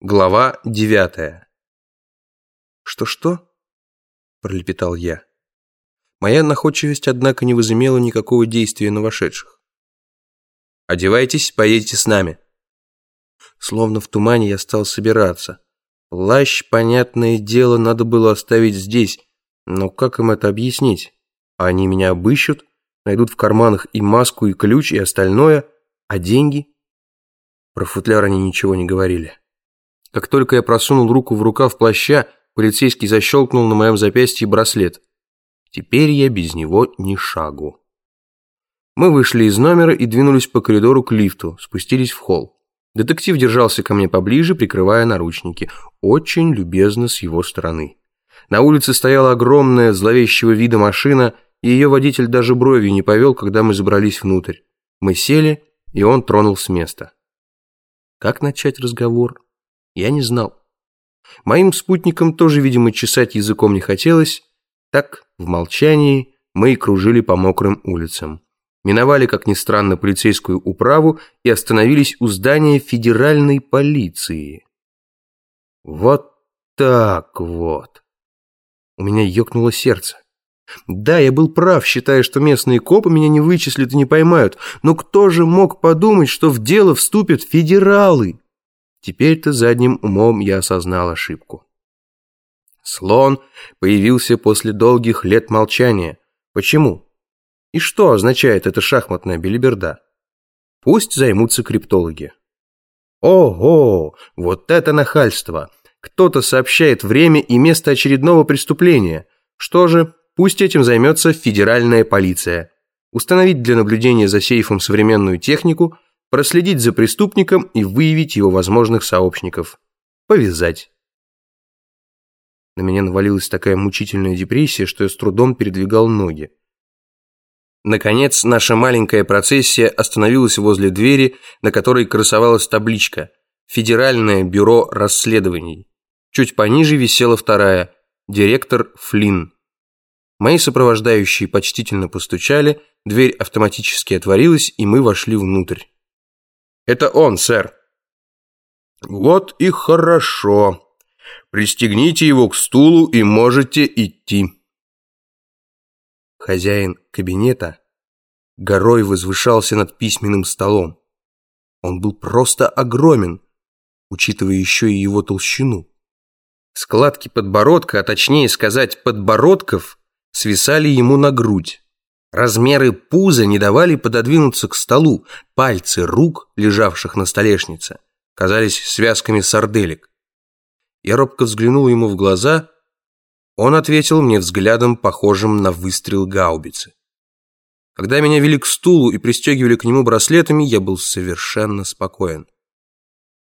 Глава девятая. «Что-что?» – пролепетал я. Моя находчивость, однако, не возымела никакого действия на вошедших. «Одевайтесь, поедете с нами». Словно в тумане я стал собираться. Плащ, понятное дело, надо было оставить здесь, но как им это объяснить? Они меня обыщут, найдут в карманах и маску, и ключ, и остальное, а деньги? Про футляр они ничего не говорили. Как только я просунул руку в рукав плаща, полицейский защелкнул на моем запястье браслет. Теперь я без него ни шагу. Мы вышли из номера и двинулись по коридору к лифту, спустились в холл. Детектив держался ко мне поближе, прикрывая наручники. Очень любезно с его стороны. На улице стояла огромная, зловещего вида машина, и ее водитель даже бровью не повел, когда мы забрались внутрь. Мы сели, и он тронул с места. Как начать разговор? Я не знал. Моим спутникам тоже, видимо, чесать языком не хотелось. Так, в молчании, мы и кружили по мокрым улицам. Миновали, как ни странно, полицейскую управу и остановились у здания федеральной полиции. Вот так вот. У меня ёкнуло сердце. Да, я был прав, считая, что местные копы меня не вычислят и не поймают, но кто же мог подумать, что в дело вступят федералы? Теперь-то задним умом я осознал ошибку. Слон появился после долгих лет молчания. Почему? И что означает эта шахматная белиберда? Пусть займутся криптологи. Ого, вот это нахальство! Кто-то сообщает время и место очередного преступления. Что же, пусть этим займется федеральная полиция. Установить для наблюдения за сейфом современную технику – проследить за преступником и выявить его возможных сообщников. Повязать. На меня навалилась такая мучительная депрессия, что я с трудом передвигал ноги. Наконец, наша маленькая процессия остановилась возле двери, на которой красовалась табличка «Федеральное бюро расследований». Чуть пониже висела вторая «Директор Флинн». Мои сопровождающие почтительно постучали, дверь автоматически отворилась, и мы вошли внутрь. Это он, сэр. Вот и хорошо. Пристегните его к стулу и можете идти. Хозяин кабинета горой возвышался над письменным столом. Он был просто огромен, учитывая еще и его толщину. Складки подбородка, а точнее сказать подбородков, свисали ему на грудь. Размеры пуза не давали пододвинуться к столу. Пальцы рук, лежавших на столешнице, казались связками сарделек. Я робко взглянул ему в глаза. Он ответил мне взглядом, похожим на выстрел гаубицы. Когда меня вели к стулу и пристегивали к нему браслетами, я был совершенно спокоен.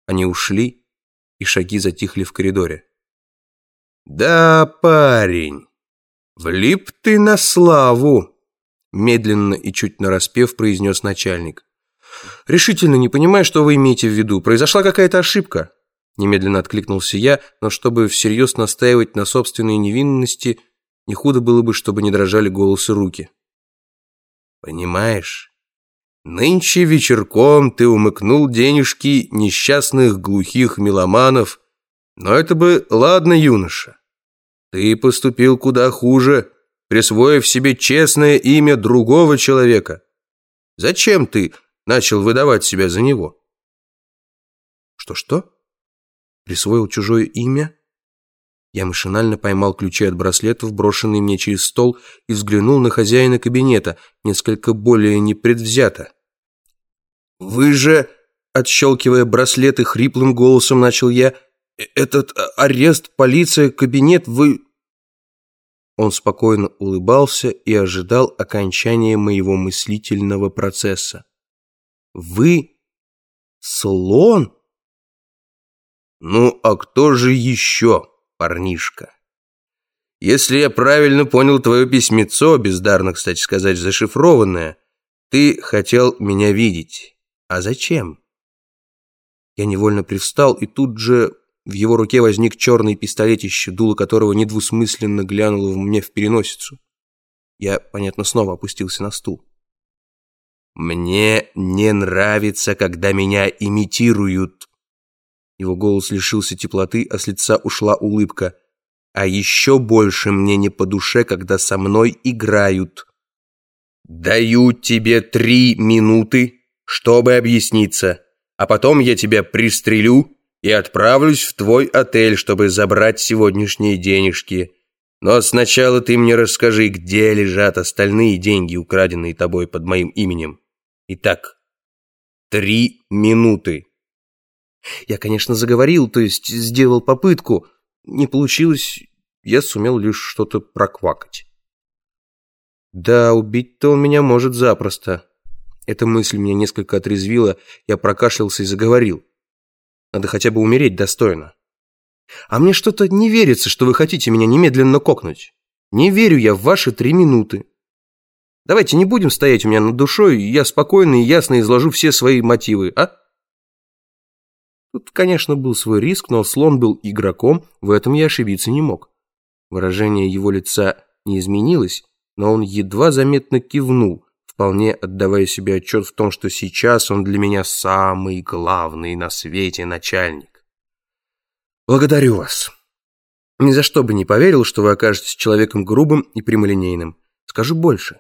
Они ушли, и шаги затихли в коридоре. «Да, парень, влип ты на славу!» Медленно и чуть нараспев произнес начальник. «Решительно не понимаю, что вы имеете в виду. Произошла какая-то ошибка». Немедленно откликнулся я, но чтобы всерьез настаивать на собственной невинности, не худо было бы, чтобы не дрожали голосы руки. «Понимаешь, нынче вечерком ты умыкнул денежки несчастных глухих меломанов, но это бы ладно, юноша. Ты поступил куда хуже» присвоив себе честное имя другого человека. Зачем ты начал выдавать себя за него? Что-что? Присвоил чужое имя? Я машинально поймал ключи от браслетов, брошенные мне через стол, и взглянул на хозяина кабинета, несколько более непредвзято. «Вы же...» — отщелкивая браслеты, хриплым голосом начал я. «Э, «Этот арест, полиция, кабинет, вы он спокойно улыбался и ожидал окончания моего мыслительного процесса. «Вы слон?» «Ну, а кто же еще, парнишка?» «Если я правильно понял твое письмецо, бездарно, кстати сказать, зашифрованное, ты хотел меня видеть. А зачем?» Я невольно привстал и тут же в его руке возник черный пистолетище, дуло которого недвусмысленно глянуло мне в переносицу. Я, понятно, снова опустился на стул. «Мне не нравится, когда меня имитируют». Его голос лишился теплоты, а с лица ушла улыбка. «А еще больше мне не по душе, когда со мной играют». «Даю тебе три минуты, чтобы объясниться, а потом я тебя пристрелю и отправлюсь в твой отель, чтобы забрать сегодняшние денежки. Но сначала ты мне расскажи, где лежат остальные деньги, украденные тобой под моим именем. Итак, три минуты». Я, конечно, заговорил, то есть сделал попытку. Не получилось, я сумел лишь что-то проквакать. Да, убить-то он меня может запросто. Эта мысль меня несколько отрезвила, я прокашлялся и заговорил. Надо хотя бы умереть достойно. А мне что-то не верится, что вы хотите меня немедленно кокнуть. Не верю я в ваши три минуты. Давайте не будем стоять у меня над душой, я спокойно и ясно изложу все свои мотивы, а? Тут, конечно, был свой риск, но слон был игроком, в этом я ошибиться не мог. Выражение его лица не изменилось, но он едва заметно кивнул, вполне отдавая себе отчет в том, что сейчас он для меня самый главный на свете начальник. «Благодарю вас. Ни за что бы не поверил, что вы окажетесь человеком грубым и прямолинейным. Скажу больше.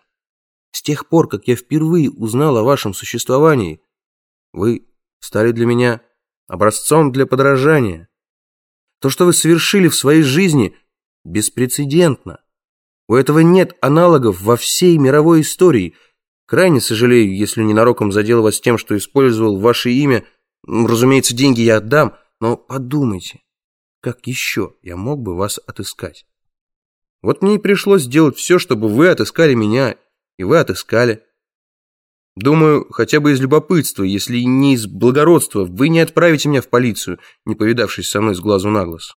С тех пор, как я впервые узнал о вашем существовании, вы стали для меня образцом для подражания. То, что вы совершили в своей жизни, беспрецедентно. У этого нет аналогов во всей мировой истории. Крайне сожалею, если ненароком задел вас тем, что использовал ваше имя. Разумеется, деньги я отдам, но подумайте, как еще я мог бы вас отыскать? Вот мне и пришлось сделать все, чтобы вы отыскали меня, и вы отыскали. Думаю, хотя бы из любопытства, если не из благородства, вы не отправите меня в полицию, не повидавшись со мной с глазу на глаз.